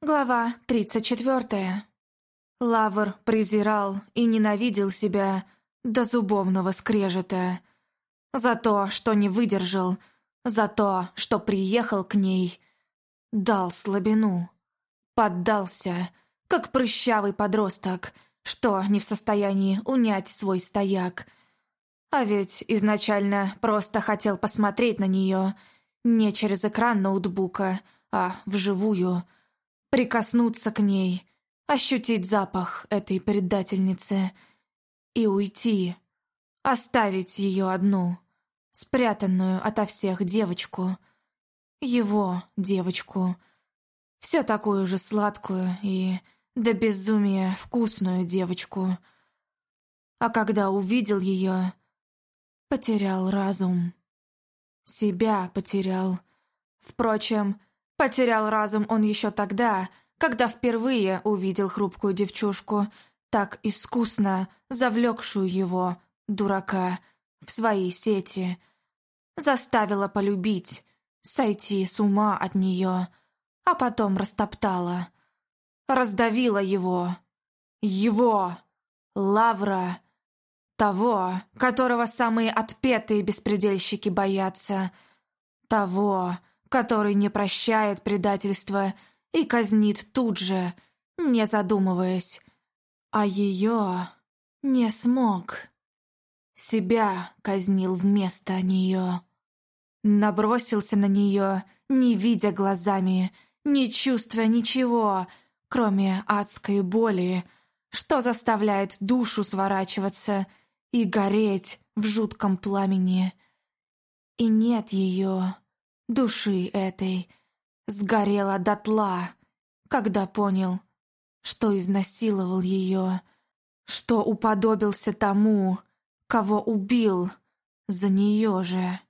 Глава 34. Лавр презирал и ненавидел себя до зубовного скрежета. За то, что не выдержал, за то, что приехал к ней, дал слабину, поддался, как прыщавый подросток, что не в состоянии унять свой стояк. А ведь изначально просто хотел посмотреть на нее не через экран ноутбука, а вживую — прикоснуться к ней, ощутить запах этой предательницы и уйти, оставить ее одну, спрятанную ото всех девочку, его девочку, все такую же сладкую и до безумия вкусную девочку. А когда увидел ее, потерял разум. Себя потерял. Впрочем, Потерял разум он еще тогда, когда впервые увидел хрупкую девчушку, так искусно завлекшую его, дурака, в свои сети. Заставила полюбить, сойти с ума от нее, а потом растоптала. Раздавила его. Его! Лавра! Того, которого самые отпетые беспредельщики боятся. Того, который не прощает предательства и казнит тут же, не задумываясь. А ее не смог. Себя казнил вместо нее. Набросился на нее, не видя глазами, не чувствуя ничего, кроме адской боли, что заставляет душу сворачиваться и гореть в жутком пламени. И нет ее души этой сгорела дотла, когда понял, что изнасиловал ее, что уподобился тому, кого убил за нее же.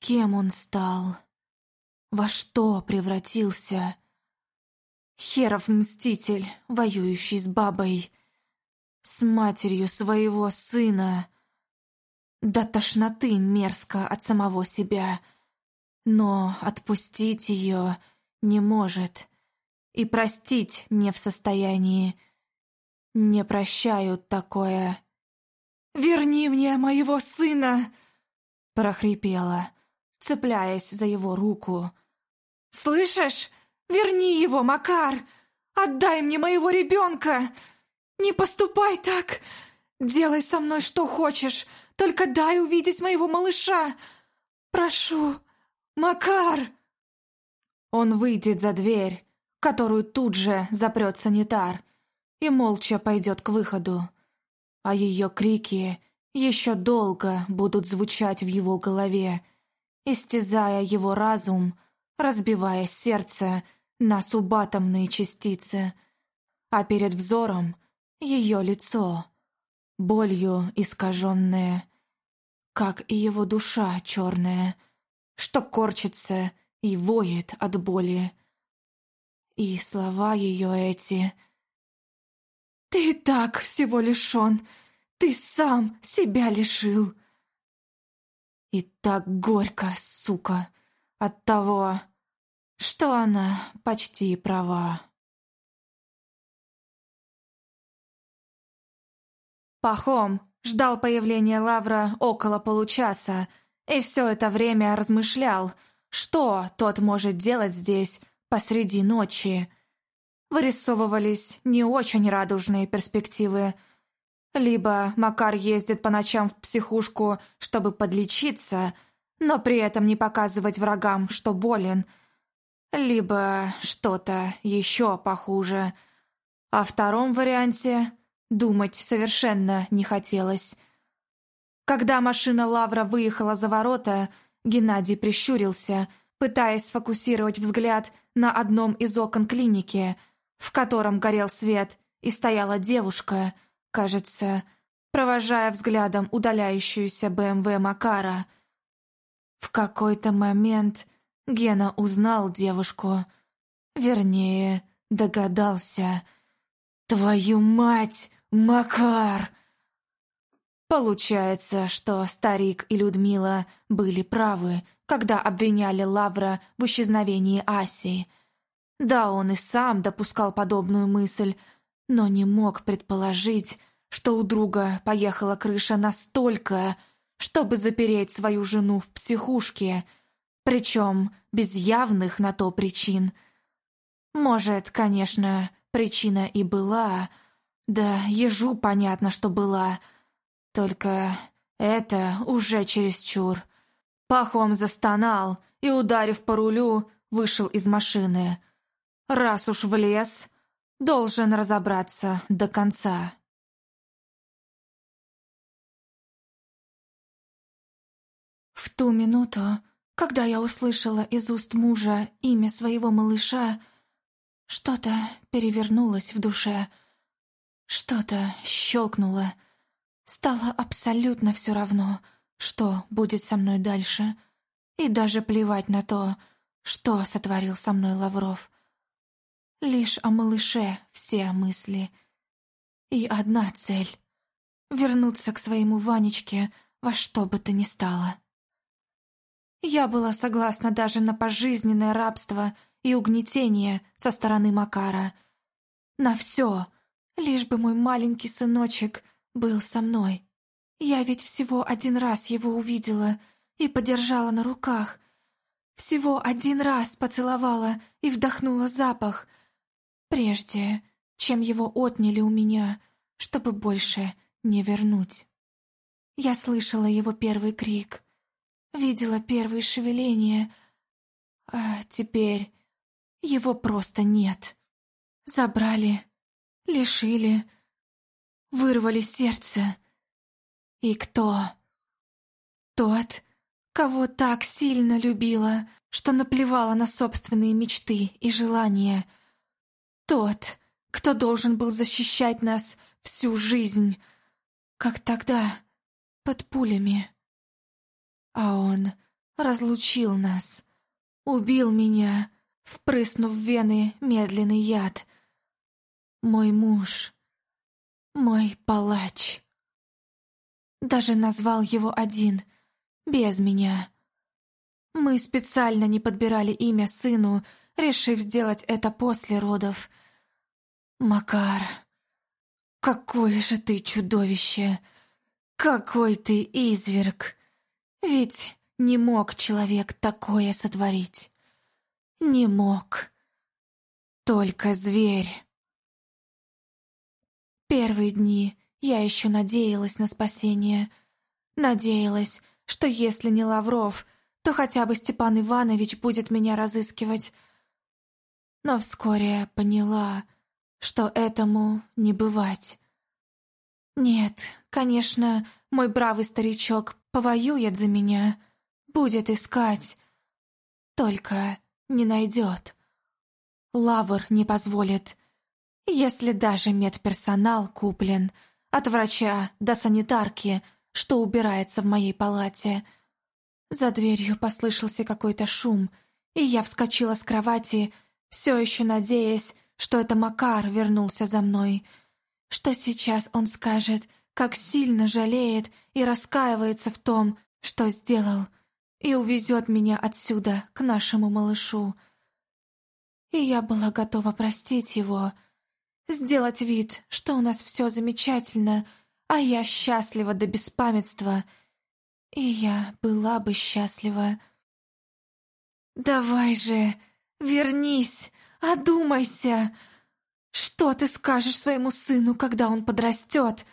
Кем он стал? Во что превратился? Херов мститель, воюющий с бабой, с матерью своего сына. До тошноты мерзко от самого себя — но отпустить ее не может и простить не в состоянии. Не прощают такое. «Верни мне моего сына!» прохрипела, цепляясь за его руку. «Слышишь? Верни его, Макар! Отдай мне моего ребенка! Не поступай так! Делай со мной что хочешь, только дай увидеть моего малыша! Прошу, «Макар!» Он выйдет за дверь, которую тут же запрет санитар, и молча пойдет к выходу. А ее крики еще долго будут звучать в его голове, истязая его разум, разбивая сердце на субатомные частицы, а перед взором ее лицо, болью искаженное, как и его душа черная — что корчится и воет от боли. И слова ее эти... «Ты так всего лишен, ты сам себя лишил!» И так горько, сука, от того, что она почти права. Пахом ждал появления Лавра около получаса, и все это время размышлял, что тот может делать здесь посреди ночи. Вырисовывались не очень радужные перспективы. Либо Макар ездит по ночам в психушку, чтобы подлечиться, но при этом не показывать врагам, что болен, либо что-то еще похуже. О втором варианте думать совершенно не хотелось. Когда машина Лавра выехала за ворота, Геннадий прищурился, пытаясь сфокусировать взгляд на одном из окон клиники, в котором горел свет, и стояла девушка, кажется, провожая взглядом удаляющуюся БМВ Макара. В какой-то момент Гена узнал девушку. Вернее, догадался. «Твою мать, Макар!» Получается, что старик и Людмила были правы, когда обвиняли Лавра в исчезновении Аси. Да, он и сам допускал подобную мысль, но не мог предположить, что у друга поехала крыша настолько, чтобы запереть свою жену в психушке, причем без явных на то причин. Может, конечно, причина и была, да ежу понятно, что была, только это уже чересчур. Пахом застонал и, ударив по рулю, вышел из машины. Раз уж влез, должен разобраться до конца. В ту минуту, когда я услышала из уст мужа имя своего малыша, что-то перевернулось в душе, что-то щелкнуло. Стало абсолютно все равно, что будет со мной дальше, и даже плевать на то, что сотворил со мной Лавров. Лишь о малыше все мысли. И одна цель — вернуться к своему Ванечке во что бы то ни стало. Я была согласна даже на пожизненное рабство и угнетение со стороны Макара. На все, лишь бы мой маленький сыночек был со мной. Я ведь всего один раз его увидела и подержала на руках. Всего один раз поцеловала и вдохнула запах, прежде чем его отняли у меня, чтобы больше не вернуть. Я слышала его первый крик — видела первые шевеления, а теперь его просто нет. Забрали, лишили, вырвали сердце. И кто? Тот, кого так сильно любила, что наплевала на собственные мечты и желания. Тот, кто должен был защищать нас всю жизнь, как тогда, под пулями. А он разлучил нас, убил меня, впрыснув в вены медленный яд. Мой муж, мой палач. Даже назвал его один, без меня. Мы специально не подбирали имя сыну, решив сделать это после родов. Макар, какое же ты чудовище! Какой ты изверг! Ведь не мог человек такое сотворить. Не мог. Только зверь. Первые дни я еще надеялась на спасение. Надеялась, что если не Лавров, то хотя бы Степан Иванович будет меня разыскивать. Но вскоре поняла, что этому не бывать. Нет, конечно, мой бравый старичок повоюет за меня, будет искать, только не найдет. Лавр не позволит, если даже медперсонал куплен, от врача до санитарки, что убирается в моей палате. За дверью послышался какой-то шум, и я вскочила с кровати, все еще надеясь, что это Макар вернулся за мной, что сейчас он скажет — как сильно жалеет и раскаивается в том, что сделал, и увезет меня отсюда, к нашему малышу. И я была готова простить его, сделать вид, что у нас все замечательно, а я счастлива до беспамятства, и я была бы счастлива. «Давай же, вернись, одумайся! Что ты скажешь своему сыну, когда он подрастет?»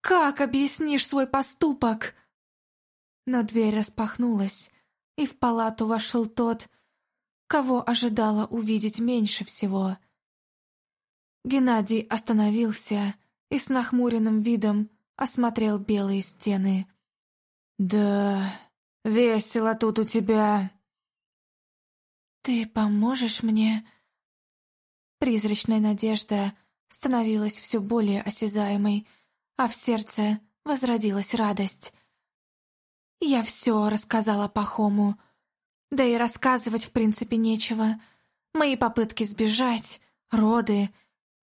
Как объяснишь свой поступок?» Но дверь распахнулась, и в палату вошел тот, кого ожидала увидеть меньше всего. Геннадий остановился и с нахмуренным видом осмотрел белые стены. «Да, весело тут у тебя». «Ты поможешь мне?» Призрачная надежда становилась все более осязаемой, а в сердце возродилась радость. Я все рассказала Пахому. Да и рассказывать в принципе нечего. Мои попытки сбежать, роды,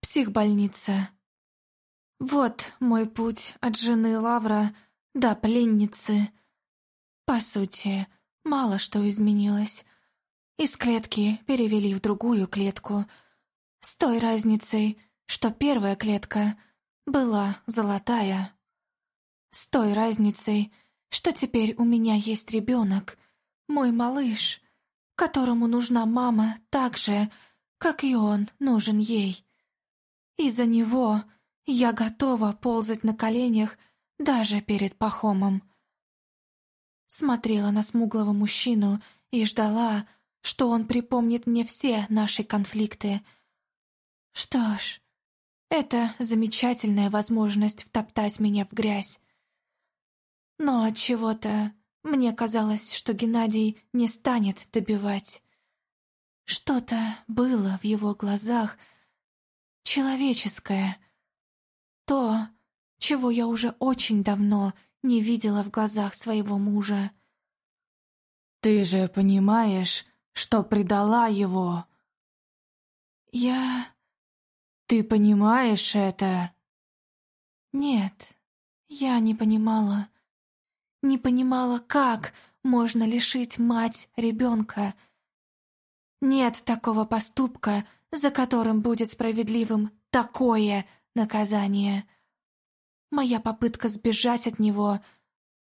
психбольница. Вот мой путь от жены Лавра до пленницы. По сути, мало что изменилось. Из клетки перевели в другую клетку. С той разницей, что первая клетка была золотая. С той разницей, что теперь у меня есть ребенок, мой малыш, которому нужна мама так же, как и он нужен ей. Из-за него я готова ползать на коленях даже перед Пахомом. Смотрела на смуглого мужчину и ждала, что он припомнит мне все наши конфликты. Что ж, это замечательная возможность втоптать меня в грязь. Но от чего-то мне казалось, что Геннадий не станет добивать. Что-то было в его глазах человеческое. То, чего я уже очень давно не видела в глазах своего мужа. «Ты же понимаешь, что предала его?» «Я...» «Ты понимаешь это?» «Нет, я не понимала. Не понимала, как можно лишить мать ребенка. Нет такого поступка, за которым будет справедливым такое наказание. Моя попытка сбежать от него —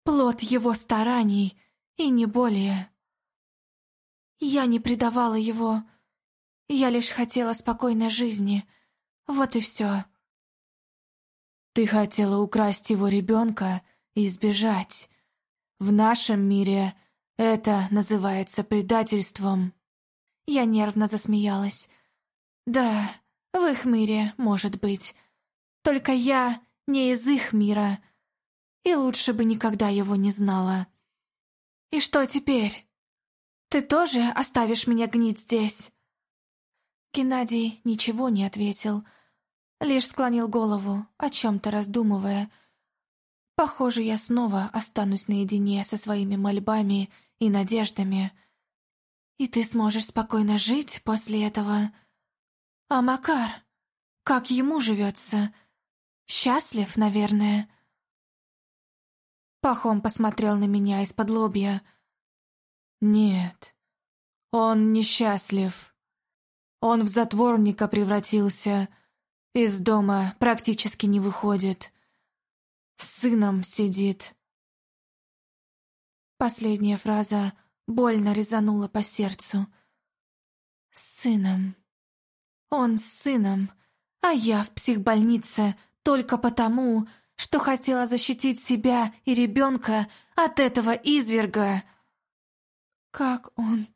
плод его стараний, и не более. Я не предавала его, я лишь хотела спокойной жизни. Вот и все. Ты хотела украсть его ребенка и сбежать. В нашем мире это называется предательством. Я нервно засмеялась. Да, в их мире, может быть. Только я не из их мира, и лучше бы никогда его не знала. И что теперь? Ты тоже оставишь меня гнить здесь?» Геннадий ничего не ответил, лишь склонил голову, о чем-то раздумывая. Похоже, я снова останусь наедине со своими мольбами и надеждами. И ты сможешь спокойно жить после этого. А Макар? Как ему живется? Счастлив, наверное. Пахом посмотрел на меня из-под лобья. Нет, он несчастлив. Он в затворника превратился, из дома практически не выходит. С сыном сидит. Последняя фраза больно резанула по сердцу. С сыном. Он с сыном, а я в психбольнице — только потому, что хотела защитить себя и ребенка от этого изверга. Как он?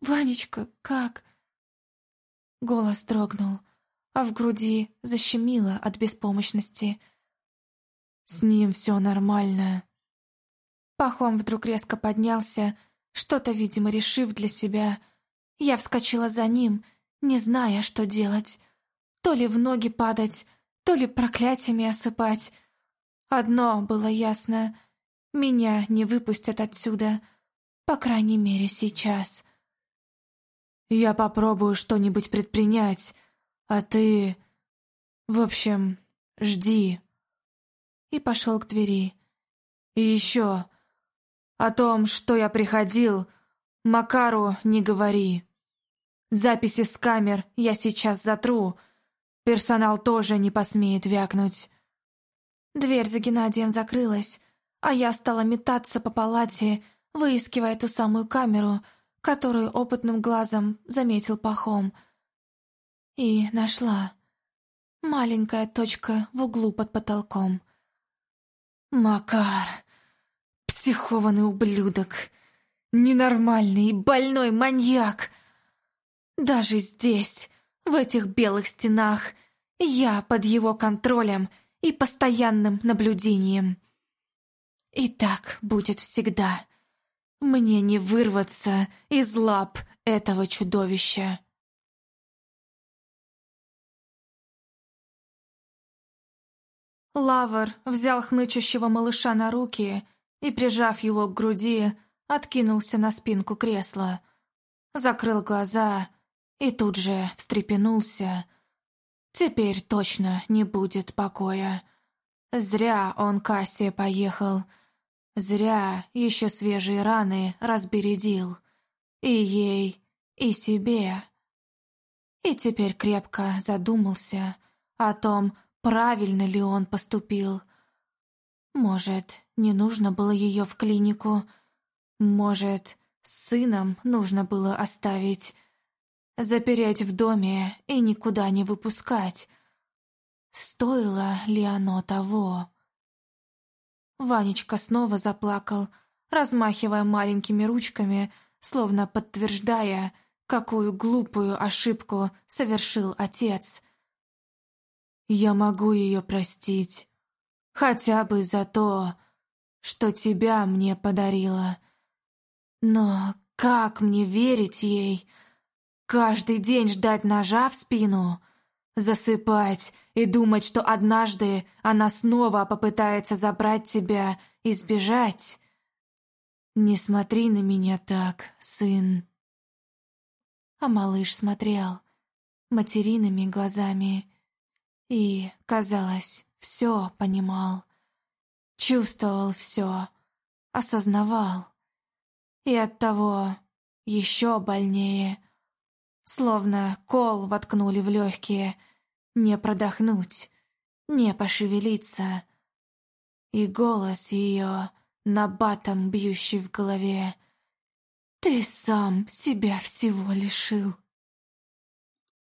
Ванечка, как? Голос дрогнул, а в груди защемило от беспомощности. С ним все нормально. Пахом вдруг резко поднялся, что-то, видимо, решив для себя. Я вскочила за ним, не зная, что делать. То ли в ноги падать, то ли проклятиями осыпать. Одно было ясно — меня не выпустят отсюда, по крайней мере, сейчас. Я попробую что-нибудь предпринять, а ты... В общем, жди. И пошел к двери. И еще... О том, что я приходил, Макару не говори. Записи с камер я сейчас затру, Персонал тоже не посмеет вякнуть. Дверь за Геннадием закрылась, а я стала метаться по палате, выискивая ту самую камеру, которую опытным глазом заметил Пахом. И нашла. Маленькая точка в углу под потолком. «Макар! Психованный ублюдок! Ненормальный и больной маньяк! Даже здесь, в этих белых стенах я под его контролем и постоянным наблюдением. И так будет всегда. Мне не вырваться из лап этого чудовища. Лавр взял хнычущего малыша на руки и, прижав его к груди, откинулся на спинку кресла. Закрыл глаза и тут же встрепенулся. Теперь точно не будет покоя. Зря он к Асе поехал. Зря еще свежие раны разбередил. И ей, и себе. И теперь крепко задумался о том, правильно ли он поступил. Может, не нужно было ее в клинику. Может, с сыном нужно было оставить. Запереть в доме и никуда не выпускать. Стоило ли оно того? Ванечка снова заплакал, размахивая маленькими ручками, словно подтверждая, какую глупую ошибку совершил отец. «Я могу ее простить, хотя бы за то, что тебя мне подарила. Но как мне верить ей? Каждый день ждать ножа в спину, засыпать и думать, что однажды она снова попытается забрать тебя и сбежать. Не смотри на меня так, сын. А малыш смотрел материными глазами и, казалось, все понимал, чувствовал все, осознавал. И оттого еще больнее, словно кол воткнули в легкие, не продохнуть, не пошевелиться. И голос ее, набатом бьющий в голове, «Ты сам себя всего лишил».